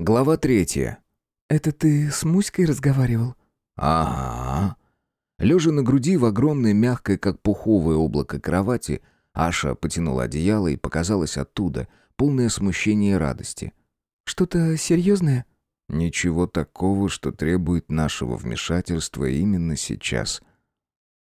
Глава третья. «Это ты с Муськой разговаривал?» Ага. Лежа на груди в огромной, мягкой, как пуховое облако кровати, Аша потянула одеяло и показалась оттуда, полное смущения и радости. «Что-то серьезное?» Ничего такого, что требует нашего вмешательства именно сейчас.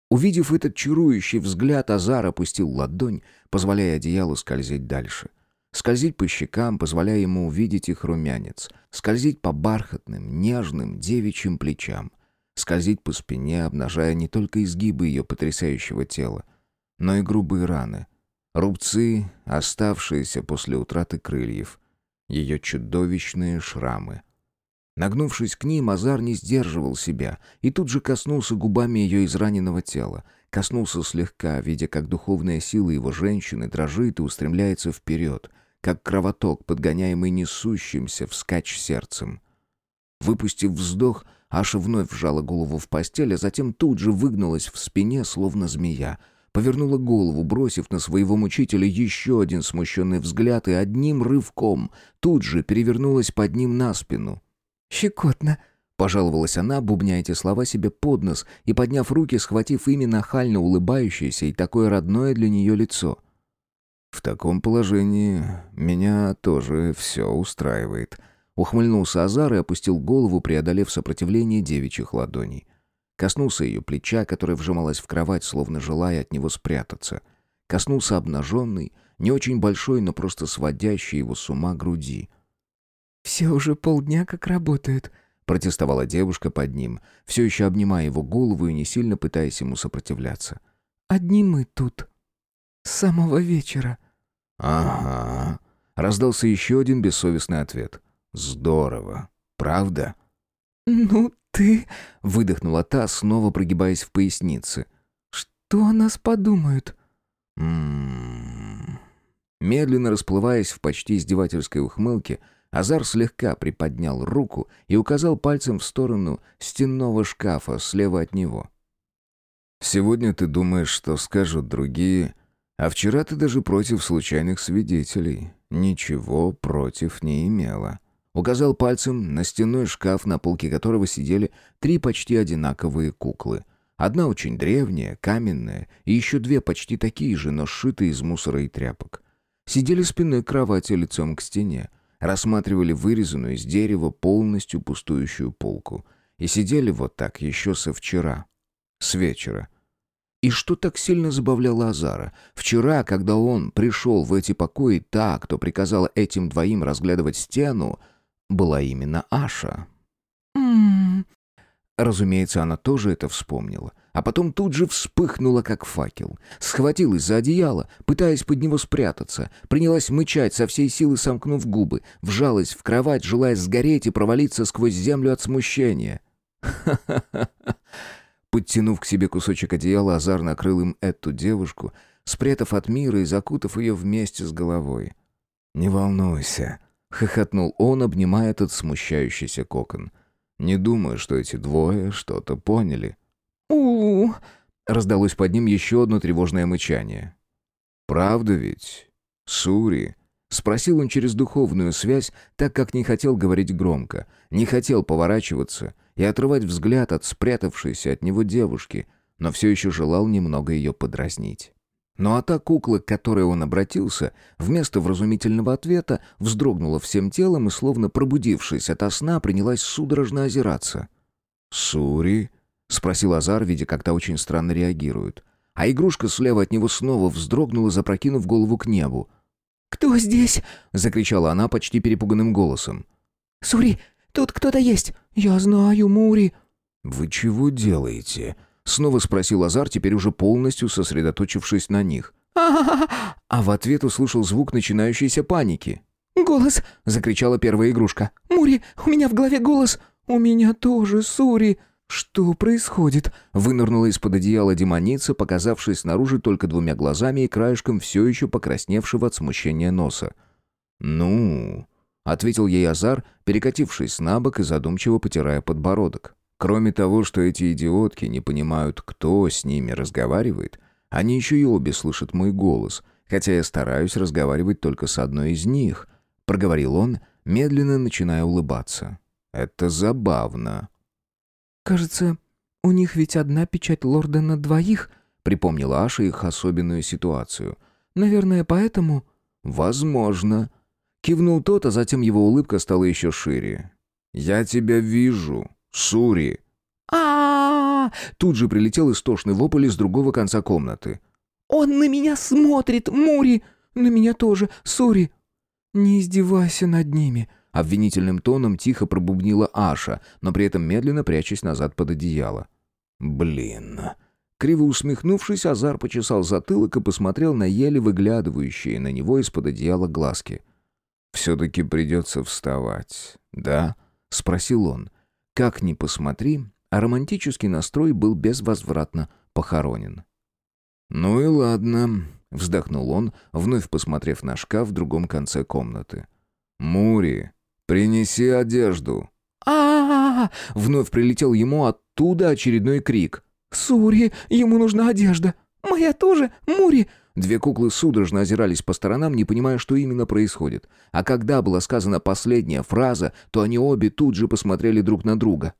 Увидев этот чарующий взгляд, Азар опустил ладонь, позволяя одеялу скользить дальше — Скользить по щекам, позволяя ему увидеть их румянец. Скользить по бархатным, нежным, девичьим плечам. Скользить по спине, обнажая не только изгибы ее потрясающего тела, но и грубые раны. Рубцы, оставшиеся после утраты крыльев. Ее чудовищные шрамы. Нагнувшись к ним, Азар не сдерживал себя и тут же коснулся губами ее израненного тела. Коснулся слегка, видя, как духовная сила его женщины дрожит и устремляется вперед — как кровоток, подгоняемый несущимся вскачь сердцем. Выпустив вздох, Аша вновь вжала голову в постель, а затем тут же выгнулась в спине, словно змея. Повернула голову, бросив на своего мучителя еще один смущенный взгляд, и одним рывком тут же перевернулась под ним на спину. «Щекотно», — пожаловалась она, бубня эти слова себе под нос и, подняв руки, схватив ими нахально улыбающееся и такое родное для нее лицо — «В таком положении меня тоже все устраивает». Ухмыльнулся Азар и опустил голову, преодолев сопротивление девичьих ладоней. Коснулся ее плеча, которое вжималось в кровать, словно желая от него спрятаться. Коснулся обнаженной, не очень большой, но просто сводящей его с ума груди. «Все уже полдня как работают», — протестовала девушка под ним, все еще обнимая его голову и не сильно пытаясь ему сопротивляться. «Одни мы тут. С самого вечера». «Ага», — раздался еще один бессовестный ответ. «Здорово. Правда?» «Ну ты...» — выдохнула та, снова прогибаясь в пояснице. «Что о нас подумают?» «М-м-м...» Медленно расплываясь в почти издевательской ухмылке, Азар слегка приподнял руку и указал пальцем в сторону стенного шкафа слева от него. «Сегодня ты думаешь, что скажут другие, а вчера ты даже против случайных свидетелей ничего против не имела. Указал пальцем на стенной шкаф, на полке которого сидели три почти одинаковые куклы. Одна очень древняя, каменная, и еще две почти такие же, но сшитые из мусора и тряпок. Сидели спиной к кровати лицом к стене, рассматривали вырезанную из дерева полностью пустующую полку. И сидели вот так еще со вчера, с вечера. И что так сильно забавляло Азара? Вчера, когда он пришел в эти покои, та, кто приказала этим двоим разглядывать стену, была именно Аша. «М-м-м». Разумеется, она тоже это вспомнила. А потом тут же вспыхнула, как факел. Схватилась за одеяло, пытаясь под него спрятаться. Принялась мычать, со всей силы сомкнув губы. Вжалась в кровать, желая сгореть и провалиться сквозь землю от смущения. «Ха-ха-ха!» Подтянув к себе кусочек одеяла, Азар накрыл им эту девушку, спрятав от мира и закутав ее вместе с головой. «Не волнуйся», — хохотнул он, обнимая этот смущающийся кокон. «Не думаю, что эти двое что-то поняли». у, -у, раздалось под ним еще одно тревожное мычание. «Правда ведь? Сури?» Спросил он через духовную связь, так как не хотел говорить громко, не хотел поворачиваться и отрывать взгляд от спрятавшейся от него девушки, но все еще желал немного ее подразнить. Ну а та кукла, к которой он обратился, вместо вразумительного ответа вздрогнула всем телом и, словно пробудившись ото сна, принялась судорожно озираться. «Сури?» — спросил Азар, видя, как та очень странно реагирует. А игрушка слева от него снова вздрогнула, запрокинув голову к небу — «Кто здесь?» — закричала она почти перепуганным голосом. «Сури, тут кто-то есть! Я знаю, Мури!» «Вы чего делаете?» — снова спросил Азар, теперь уже полностью сосредоточившись на них. а А в ответ услышал звук начинающейся паники. «Голос!» — закричала первая игрушка. «Мури, у меня в голове голос! У меня тоже, Сури!» «Что происходит?» Вынырнула из-под одеяла демоница, показавшись снаружи только двумя глазами и краешком все еще покрасневшего от смущения носа. «Ну...» — ответил ей Азар, перекатившись на бок и задумчиво потирая подбородок. «Кроме того, что эти идиотки не понимают, кто с ними разговаривает, они еще и обе слышат мой голос, хотя я стараюсь разговаривать только с одной из них», — проговорил он, медленно начиная улыбаться. «Это забавно». «Кажется, у них ведь одна печать лорда на двоих», — припомнила Аша их особенную ситуацию. «Наверное, поэтому...» «Возможно». Кивнул тот, а затем его улыбка стала еще шире. «Я тебя вижу, Сури!» а Тут же прилетел истошный вопль из другого конца комнаты. «Он на меня смотрит, Мури! На меня тоже, Сури!» «Не издевайся над ними!» Обвинительным тоном тихо пробубнила Аша, но при этом медленно прячась назад под одеяло. «Блин!» Криво усмехнувшись, Азар почесал затылок и посмотрел на еле выглядывающие на него из-под одеяла глазки. «Все-таки придется вставать, да?» — спросил он. «Как ни посмотри, а романтический настрой был безвозвратно похоронен». «Ну и ладно», — вздохнул он, вновь посмотрев на шкаф в другом конце комнаты. «Мури, принеси одежду». а, Вновь прилетел ему оттуда очередной крик. «Сури, ему нужна одежда! Моя тоже, Мури!» Две куклы судорожно озирались по сторонам, не понимая, что именно происходит. А когда была сказана последняя фраза, то они обе тут же посмотрели друг на друга.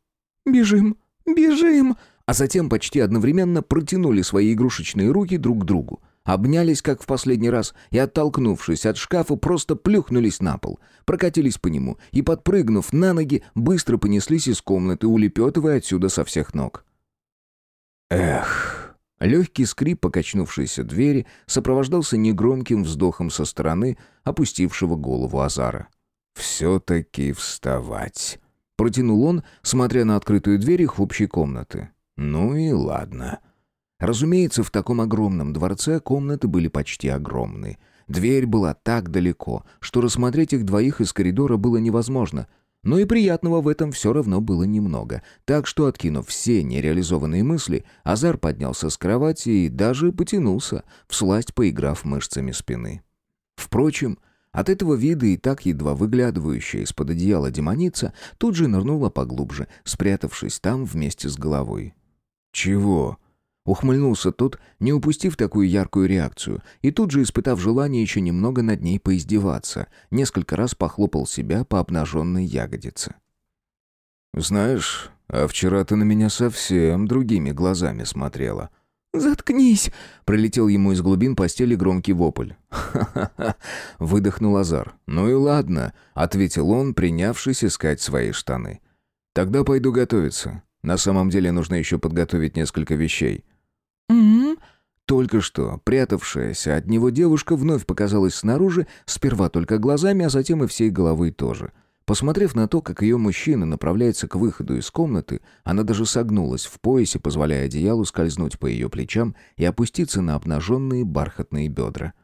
«Бежим! Бежим!» А затем почти одновременно протянули свои игрушечные руки друг к другу. Обнялись, как в последний раз, и, оттолкнувшись от шкафа, просто плюхнулись на пол, прокатились по нему и, подпрыгнув на ноги, быстро понеслись из комнаты, улепетывая отсюда со всех ног. Эх... Легкий скрип покачнувшейся двери сопровождался негромким вздохом со стороны опустившего голову Азара. «Все-таки вставать», — протянул он, смотря на открытую дверь их общей комнаты. «Ну и ладно». Разумеется, в таком огромном дворце комнаты были почти огромны. Дверь была так далеко, что рассмотреть их двоих из коридора было невозможно — но и приятного в этом все равно было немного. Так что, откинув все нереализованные мысли, Азар поднялся с кровати и даже потянулся, всласть поиграв мышцами спины. Впрочем, от этого вида и так едва выглядывающая из-под одеяла демоница тут же нырнула поглубже, спрятавшись там вместе с головой. «Чего?» Ухмыльнулся тот, не упустив такую яркую реакцию, и тут же, испытав желание еще немного над ней поиздеваться, несколько раз похлопал себя по обнаженной ягодице. «Знаешь, а вчера ты на меня совсем другими глазами смотрела». «Заткнись!» — пролетел ему из глубин постели громкий вопль. «Ха-ха-ха!» — выдохнул Азар. «Ну и ладно», — ответил он, принявшись искать свои штаны. «Тогда пойду готовиться. На самом деле нужно еще подготовить несколько вещей». Только что прятавшаяся от него девушка вновь показалась снаружи, сперва только глазами, а затем и всей головой тоже. Посмотрев на то, как ее мужчина направляется к выходу из комнаты, она даже согнулась в поясе, позволяя одеялу скользнуть по ее плечам и опуститься на обнаженные бархатные бедра.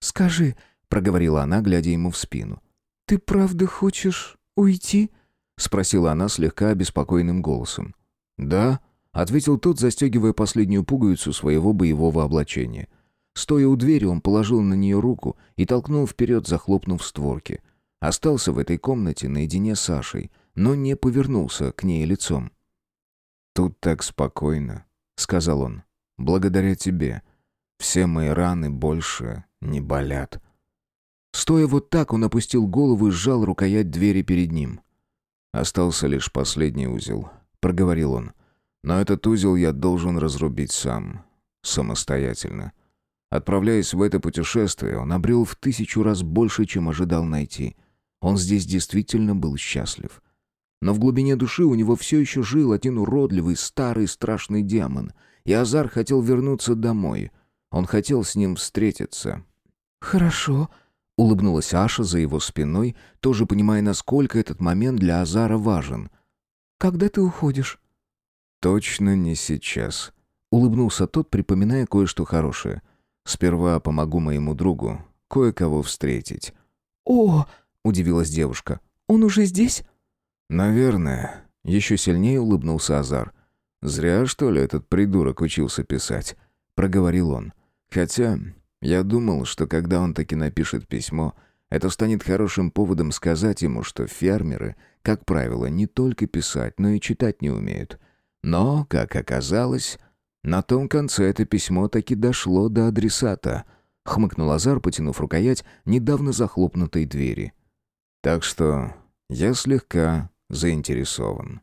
«Скажи», — проговорила она, глядя ему в спину, — «ты правда хочешь уйти?» — спросила она слегка обеспокоенным голосом. «Да», ответил тот, застегивая последнюю пуговицу своего боевого облачения. Стоя у двери, он положил на нее руку и толкнул вперед, захлопнув створки. Остался в этой комнате наедине с Сашей, но не повернулся к ней лицом. «Тут так спокойно», — сказал он. «Благодаря тебе. Все мои раны больше не болят». Стоя вот так, он опустил голову и сжал рукоять двери перед ним. «Остался лишь последний узел», — проговорил он. Но этот узел я должен разрубить сам, самостоятельно. Отправляясь в это путешествие, он обрел в тысячу раз больше, чем ожидал найти. Он здесь действительно был счастлив. Но в глубине души у него все еще жил один уродливый, старый, страшный демон, и Азар хотел вернуться домой. Он хотел с ним встретиться. «Хорошо», — улыбнулась Аша за его спиной, тоже понимая, насколько этот момент для Азара важен. «Когда ты уходишь?» «Точно не сейчас», — улыбнулся тот, припоминая кое-что хорошее. «Сперва помогу моему другу кое-кого встретить». «О!» — удивилась девушка. «Он уже здесь?» «Наверное». Еще сильнее улыбнулся Азар. «Зря, что ли, этот придурок учился писать?» — проговорил он. «Хотя я думал, что когда он таки напишет письмо, это станет хорошим поводом сказать ему, что фермеры, как правило, не только писать, но и читать не умеют. Но, как оказалось, на том конце это письмо таки дошло до адресата, хмыкнул Азар, потянув рукоять недавно захлопнутой двери. Так что я слегка заинтересован.